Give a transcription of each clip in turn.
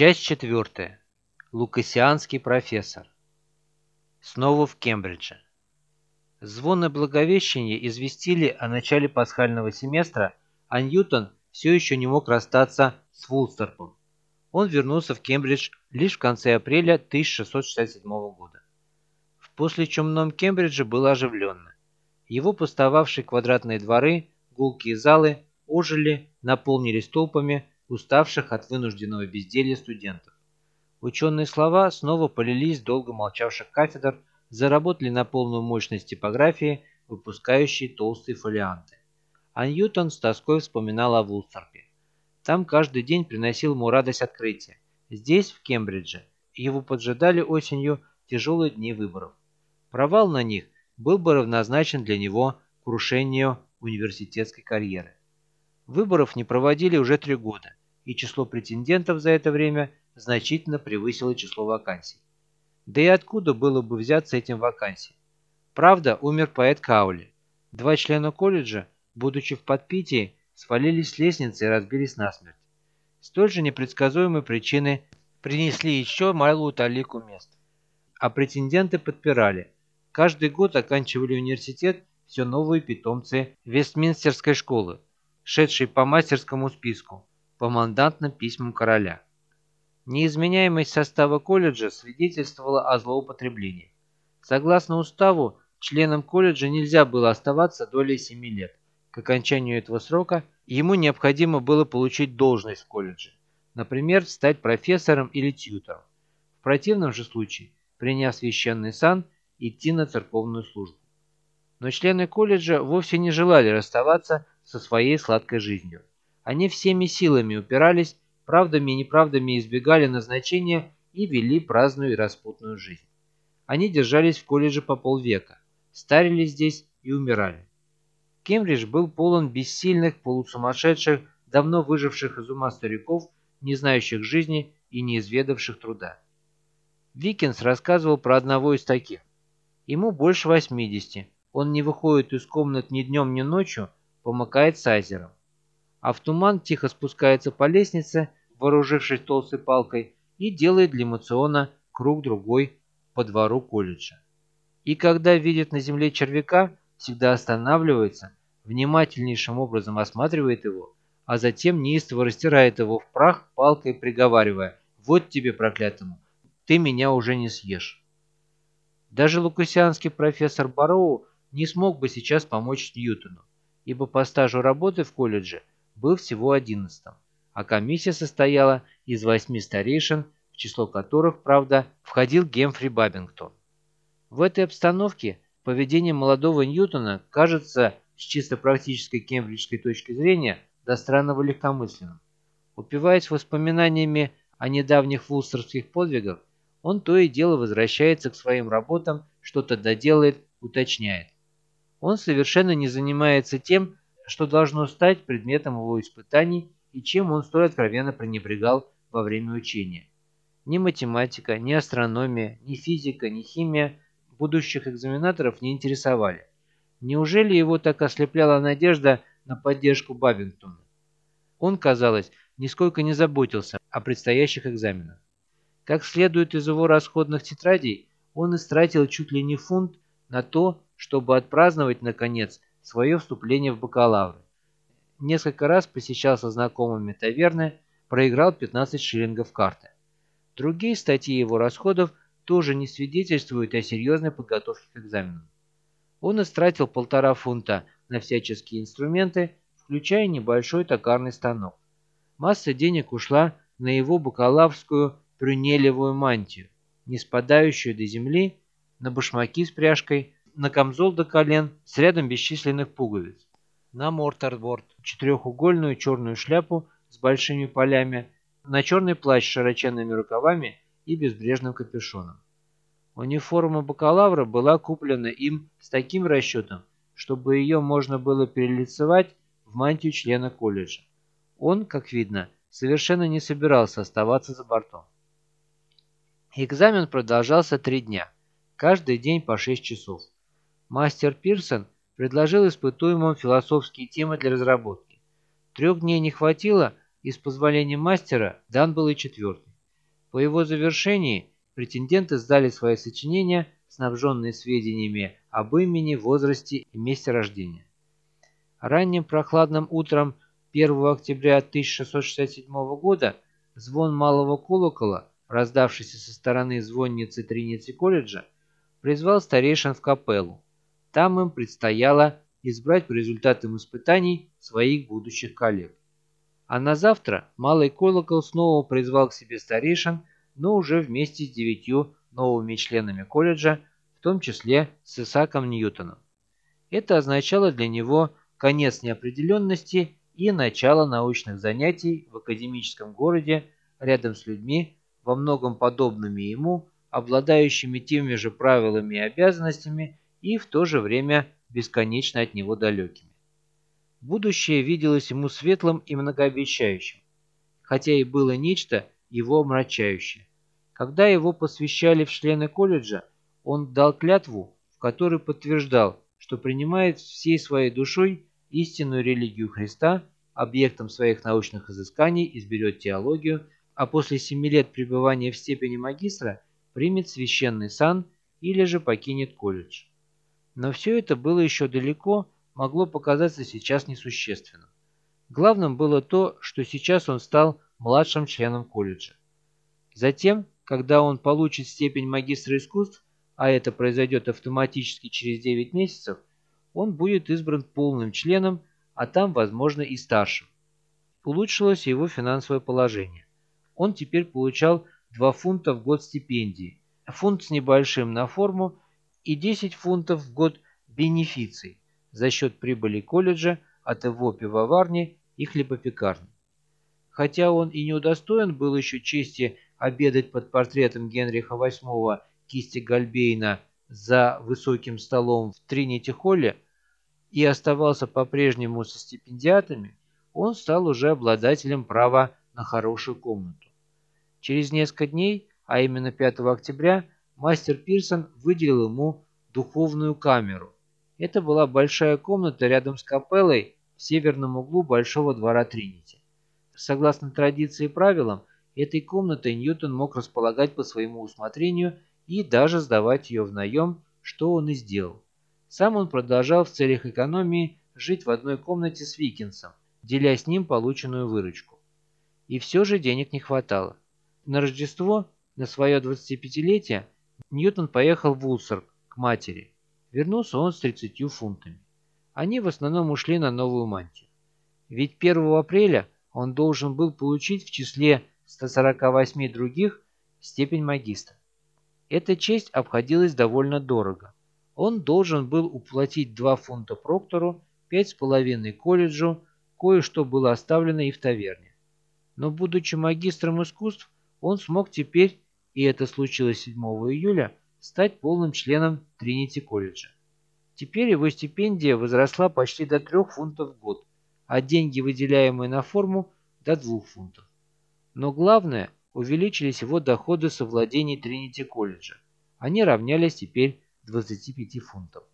Часть четвертая. Лукасианский профессор. Снова в Кембридже. Звоны Благовещения известили о начале пасхального семестра, а Ньютон все еще не мог расстаться с Вулстерпом. Он вернулся в Кембридж лишь в конце апреля 1667 года. В послечумном Кембридже было оживленно. Его пустовавшие квадратные дворы, гулкие залы ожили, наполнились толпами, уставших от вынужденного безделья студентов. Ученые слова снова полились долго молчавших кафедр, заработали на полную мощность типографии, выпускающей толстые фолианты. А Ньютон с тоской вспоминал о Вулстерпе. Там каждый день приносил ему радость открытия. Здесь, в Кембридже, его поджидали осенью тяжелые дни выборов. Провал на них был бы равнозначен для него крушению университетской карьеры. Выборов не проводили уже три года, и число претендентов за это время значительно превысило число вакансий. Да и откуда было бы взяться этим вакансий? Правда, умер поэт Каули. Два члена колледжа, будучи в подпитии, свалились с лестницы и разбились насмерть. Столь же непредсказуемые причины принесли еще малую талику мест. А претенденты подпирали. Каждый год оканчивали университет все новые питомцы Вестминстерской школы, шедшие по мастерскому списку, по мандатным письмам короля. Неизменяемость состава колледжа свидетельствовала о злоупотреблении. Согласно уставу, членам колледжа нельзя было оставаться долей 7 лет. К окончанию этого срока ему необходимо было получить должность в колледже, например, стать профессором или тьютором. В противном же случае, приняв священный сан, идти на церковную службу. Но члены колледжа вовсе не желали расставаться со своей сладкой жизнью. Они всеми силами упирались, правдами и неправдами избегали назначения и вели праздную и распутную жизнь. Они держались в колледже по полвека, старились здесь и умирали. Кембридж был полон бессильных, полусумасшедших, давно выживших из ума стариков, не знающих жизни и не изведавших труда. Викинс рассказывал про одного из таких. Ему больше 80, он не выходит из комнат ни днем, ни ночью, помыкает сайзером а в туман тихо спускается по лестнице, вооружившись толстой палкой, и делает для Мациона круг-другой по двору колледжа. И когда видит на земле червяка, всегда останавливается, внимательнейшим образом осматривает его, а затем неистово растирает его в прах палкой, приговаривая «Вот тебе, проклятому, ты меня уже не съешь». Даже лукасианский профессор Бароу не смог бы сейчас помочь Ньютону, ибо по стажу работы в колледже был всего одиннадцатым, а комиссия состояла из восьми старейшин, в число которых, правда, входил Гемфри Бабингтон. В этой обстановке поведение молодого Ньютона кажется с чисто практической кембриджской точки зрения до странного легкомысленным. Упиваясь воспоминаниями о недавних вулстерских подвигах, он то и дело возвращается к своим работам, что-то доделает, уточняет. Он совершенно не занимается тем, что должно стать предметом его испытаний и чем он столь откровенно пренебрегал во время учения. Ни математика, ни астрономия, ни физика, ни химия будущих экзаменаторов не интересовали. Неужели его так ослепляла надежда на поддержку Бабингтона? Он, казалось, нисколько не заботился о предстоящих экзаменах. Как следует из его расходных тетрадей, он истратил чуть ли не фунт на то, чтобы отпраздновать, наконец, свое вступление в бакалавры. Несколько раз посещал со знакомыми таверны, проиграл 15 шиллингов карты. Другие статьи его расходов тоже не свидетельствуют о серьезной подготовке к экзаменам. Он истратил полтора фунта на всяческие инструменты, включая небольшой токарный станок. Масса денег ушла на его бакалаврскую прюнелевую мантию, не спадающую до земли, на башмаки с пряжкой, на камзол до колен с рядом бесчисленных пуговиц, на мортерборд, четырехугольную черную шляпу с большими полями, на черный плащ с широченными рукавами и безбрежным капюшоном. Униформа бакалавра была куплена им с таким расчетом, чтобы ее можно было перелицевать в мантию члена колледжа. Он, как видно, совершенно не собирался оставаться за бортом. Экзамен продолжался три дня, каждый день по шесть часов. Мастер Пирсон предложил испытуемым философские темы для разработки. Трех дней не хватило, и с позволения мастера дан был и четвертый. По его завершении претенденты сдали свои сочинения, снабженные сведениями об имени, возрасте и месте рождения. Ранним прохладным утром 1 октября 1667 года звон малого колокола, раздавшийся со стороны звонницы Тринити колледжа, призвал старейшин в капеллу. Там им предстояло избрать по результатам испытаний своих будущих коллег. А на завтра малый колокол снова призвал к себе старейшин, но уже вместе с девятью новыми членами колледжа, в том числе с Исаком Ньютоном. Это означало для него конец неопределенности и начало научных занятий в академическом городе рядом с людьми, во многом подобными ему, обладающими теми же правилами и обязанностями и в то же время бесконечно от него далекими. Будущее виделось ему светлым и многообещающим, хотя и было нечто его омрачающее. Когда его посвящали в члены колледжа, он дал клятву, в которой подтверждал, что принимает всей своей душой истинную религию Христа, объектом своих научных изысканий изберет теологию, а после семи лет пребывания в степени магистра примет священный сан или же покинет колледж. Но все это было еще далеко могло показаться сейчас несущественным. Главным было то, что сейчас он стал младшим членом колледжа. Затем, когда он получит степень магистра искусств, а это произойдет автоматически через 9 месяцев, он будет избран полным членом, а там, возможно, и старшим. Улучшилось его финансовое положение. Он теперь получал 2 фунта в год стипендии, фунт с небольшим на форму и 10 фунтов в год бенефиций за счет прибыли колледжа от его пивоварни и хлебопекарни. Хотя он и не удостоен был еще чести обедать под портретом Генриха VIII кисти Гальбейна за высоким столом в Тринити-холле и оставался по-прежнему со стипендиатами, он стал уже обладателем права на хорошую комнату. Через несколько дней, а именно 5 октября, мастер Пирсон выделил ему духовную камеру – это была большая комната рядом с капеллой в северном углу большого двора Тринити. Согласно традиции и правилам, этой комнатой Ньютон мог располагать по своему усмотрению и даже сдавать ее в наем, что он и сделал. Сам он продолжал в целях экономии жить в одной комнате с Викинсом, деля с ним полученную выручку. И все же денег не хватало. На Рождество, на свое 25-летие, Ньютон поехал в Улсорг к матери. Вернулся он с 30 фунтами. Они в основном ушли на новую мантию. Ведь 1 апреля он должен был получить в числе 148 других степень магистра. Эта честь обходилась довольно дорого. Он должен был уплатить 2 фунта проктору, 5,5 колледжу, кое-что было оставлено и в таверне. Но будучи магистром искусств, он смог теперь, и это случилось 7 июля, стать полным членом Тринити колледжа. Теперь его стипендия возросла почти до 3 фунтов в год, а деньги, выделяемые на форму, до 2 фунтов. Но главное, увеличились его доходы со владений Тринити колледжа. Они равнялись теперь 25 фунтов.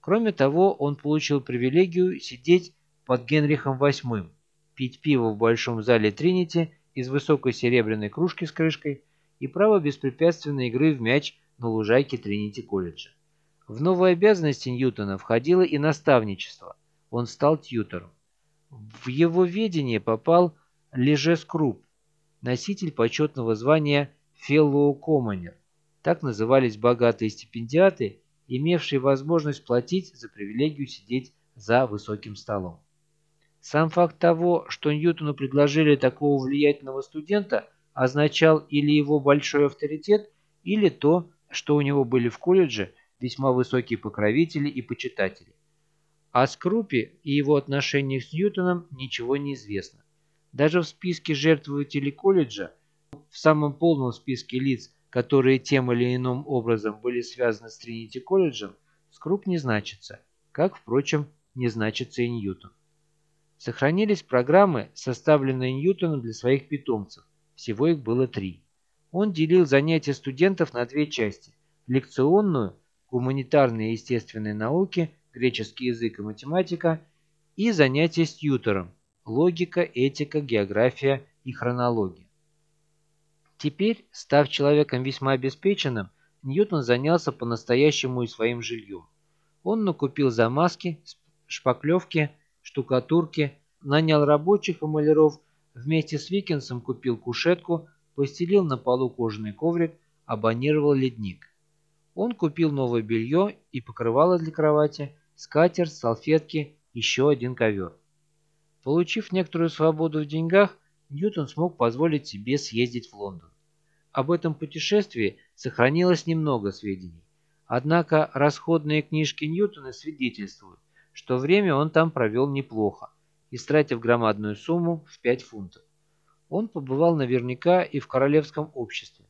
Кроме того, он получил привилегию сидеть под Генрихом VIII, пить пиво в большом зале Тринити из высокой серебряной кружки с крышкой и право беспрепятственной игры в мяч на лужайке Тринити колледжа. В новые обязанности Ньютона входило и наставничество. Он стал тьютором. В его ведение попал Леже Скруп, носитель почетного звания Fellow Commoner. Так назывались богатые стипендиаты, имевшие возможность платить за привилегию сидеть за высоким столом. Сам факт того, что Ньютону предложили такого влиятельного студента, означал или его большой авторитет, или то, что у него были в колледже весьма высокие покровители и почитатели. О Скрупе и его отношениях с Ньютоном ничего не известно. Даже в списке жертвователей колледжа, в самом полном списке лиц, которые тем или иным образом были связаны с Тринити колледжем, Скруп не значится, как, впрочем, не значится и Ньютон. Сохранились программы, составленные Ньютоном для своих питомцев. Всего их было три. Он делил занятия студентов на две части – лекционную, гуманитарные и естественные науки, греческий язык и математика, и занятия с тьютором – логика, этика, география и хронология. Теперь, став человеком весьма обеспеченным, Ньютон занялся по-настоящему и своим жильем. Он накупил замазки, шпаклевки, штукатурки, нанял рабочих и маляров, вместе с Викинсом купил кушетку, постелил на полу кожаный коврик, абонировал ледник. Он купил новое белье и покрывало для кровати, скатерть, салфетки, еще один ковер. Получив некоторую свободу в деньгах, Ньютон смог позволить себе съездить в Лондон. Об этом путешествии сохранилось немного сведений. Однако расходные книжки Ньютона свидетельствуют, что время он там провел неплохо, истратив громадную сумму в 5 фунтов. Он побывал наверняка и в королевском обществе.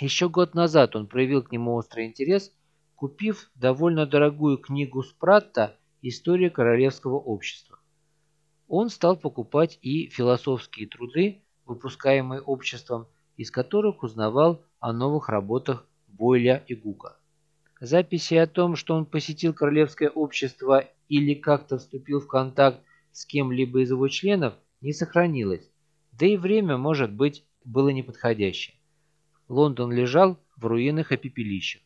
Еще год назад он проявил к нему острый интерес, купив довольно дорогую книгу Спратта «История королевского общества». Он стал покупать и философские труды, выпускаемые обществом, из которых узнавал о новых работах Бойля и Гука. Записи о том, что он посетил Королевское общество или как-то вступил в контакт с кем-либо из его членов, не сохранилось, да и время, может быть, было неподходящее. Лондон лежал в руинах и пепелищах.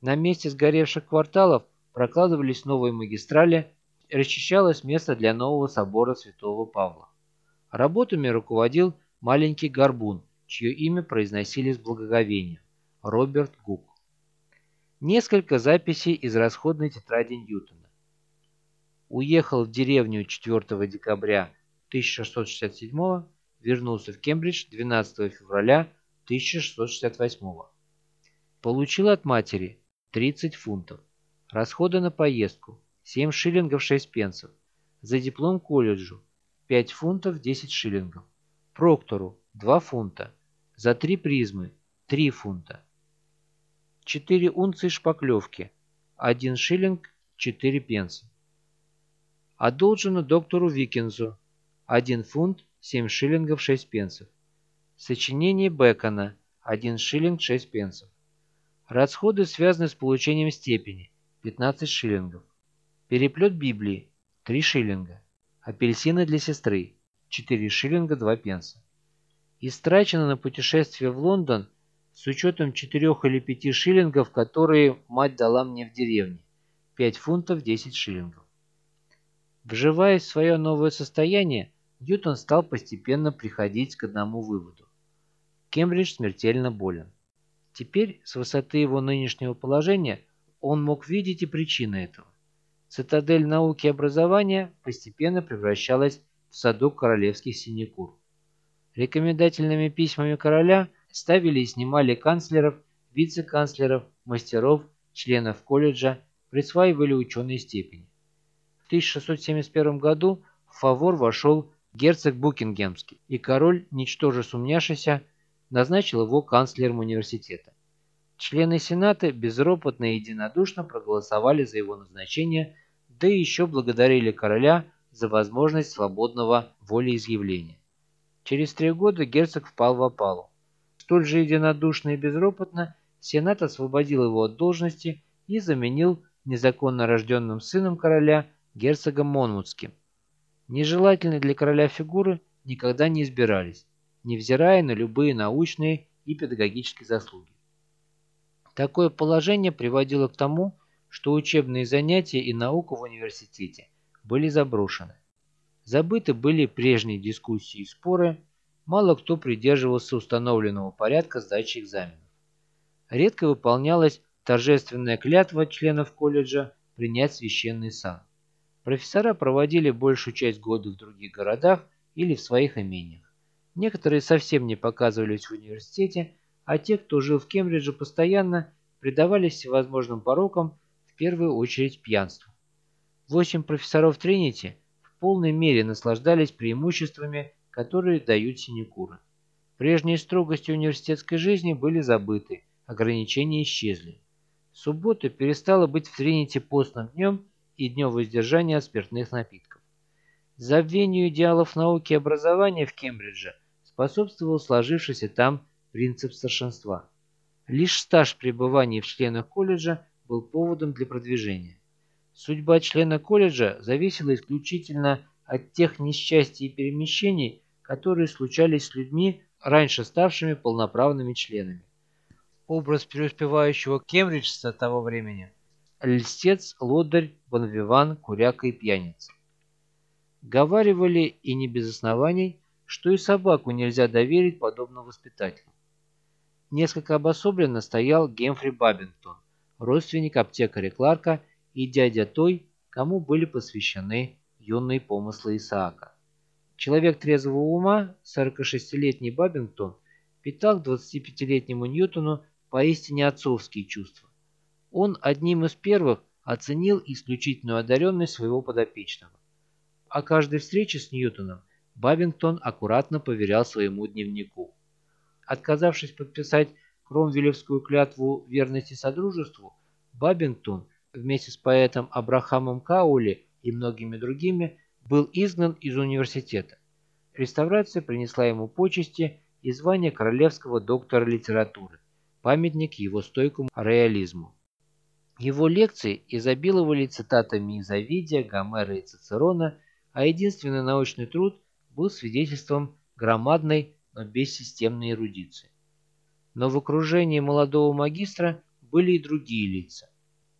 На месте сгоревших кварталов прокладывались новые магистрали, расчищалось место для нового собора Святого Павла. Работами руководил маленький горбун, чье имя произносили с благоговением – Роберт Гук. Несколько записей из расходной тетради Ньютона. Уехал в деревню 4 декабря 1667 вернулся в Кембридж 12 февраля 1668 Получил от матери 30 фунтов. Расходы на поездку 7 шиллингов 6 пенсов. За диплом колледжу 5 фунтов 10 шиллингов. Проктору 2 фунта. За 3 призмы 3 фунта. 4 унции шпаклевки, 1 шиллинг 4 пенса. Одолжено доктору Викинзу 1 фунт 7 шиллингов 6 пенсов. Сочинение Бекона 1 шиллинг 6 пенсов. Расходы связаны с получением степени 15 шиллингов. Переплет Библии 3 шиллинга. Апельсины для сестры 4 шиллинга 2 пенса. Истрачено на путешествие в Лондон с учетом четырех или пяти шиллингов, которые мать дала мне в деревне. Пять фунтов десять шиллингов. Вживаясь в свое новое состояние, Ньютон стал постепенно приходить к одному выводу. Кембридж смертельно болен. Теперь, с высоты его нынешнего положения, он мог видеть и причины этого. Цитадель науки и образования постепенно превращалась в садок королевских синекур. Рекомендательными письмами короля ставили и снимали канцлеров, вице-канцлеров, мастеров, членов колледжа, присваивали ученые степени. В 1671 году в фавор вошел герцог Букингемский, и король, ничтоже сумняшися, назначил его канцлером университета. Члены Сената безропотно и единодушно проголосовали за его назначение, да и еще благодарили короля за возможность свободного волеизъявления. Через три года герцог впал в опалу. Столь же единодушно и безропотно Сенат освободил его от должности и заменил незаконно рожденным сыном короля герцогом Монмутским. Нежелательные для короля фигуры никогда не избирались, невзирая на любые научные и педагогические заслуги. Такое положение приводило к тому, что учебные занятия и наука в университете были заброшены. Забыты были прежние дискуссии и споры, мало кто придерживался установленного порядка сдачи экзаменов. Редко выполнялась торжественная клятва членов колледжа принять священный сан. Профессора проводили большую часть года в других городах или в своих имениях. Некоторые совсем не показывались в университете, а те, кто жил в Кембридже постоянно, предавались всевозможным порокам, в первую очередь пьянству. Восемь профессоров Тринити в полной мере наслаждались преимуществами которые дают синекуры. Прежние строгости университетской жизни были забыты, ограничения исчезли. Суббота перестала быть в Тринити постным днем и днем воздержания от спиртных напитков. Забвению идеалов науки и образования в Кембридже способствовал сложившийся там принцип старшинства. Лишь стаж пребывания в членах колледжа был поводом для продвижения. Судьба члена колледжа зависела исключительно от тех несчастий и перемещений, которые случались с людьми, раньше ставшими полноправными членами. Образ преуспевающего кембриджца того времени – льстец, лодырь, бонвиван, куряка и пьяница. Говаривали, и не без оснований, что и собаку нельзя доверить подобному воспитателю. Несколько обособленно стоял Гемфри Бабингтон, родственник аптекаря Кларка и дядя той, кому были посвящены юные помыслы Исаака. Человек трезвого ума, 46-летний Бабингтон, питал к 25-летнему Ньютону поистине отцовские чувства. Он одним из первых оценил исключительную одаренность своего подопечного. О каждой встрече с Ньютоном Бабингтон аккуратно поверял своему дневнику. Отказавшись подписать Кромвелевскую клятву верности Содружеству, Бабингтон вместе с поэтом Абрахамом Каули и многими другими был изгнан из университета. Реставрация принесла ему почести и звание королевского доктора литературы, памятник его стойкому реализму. Его лекции изобиловали цитатами из Овидия, Гомера и Цицерона, а единственный научный труд был свидетельством громадной но бессистемной эрудиции. Но в окружении молодого магистра были и другие лица.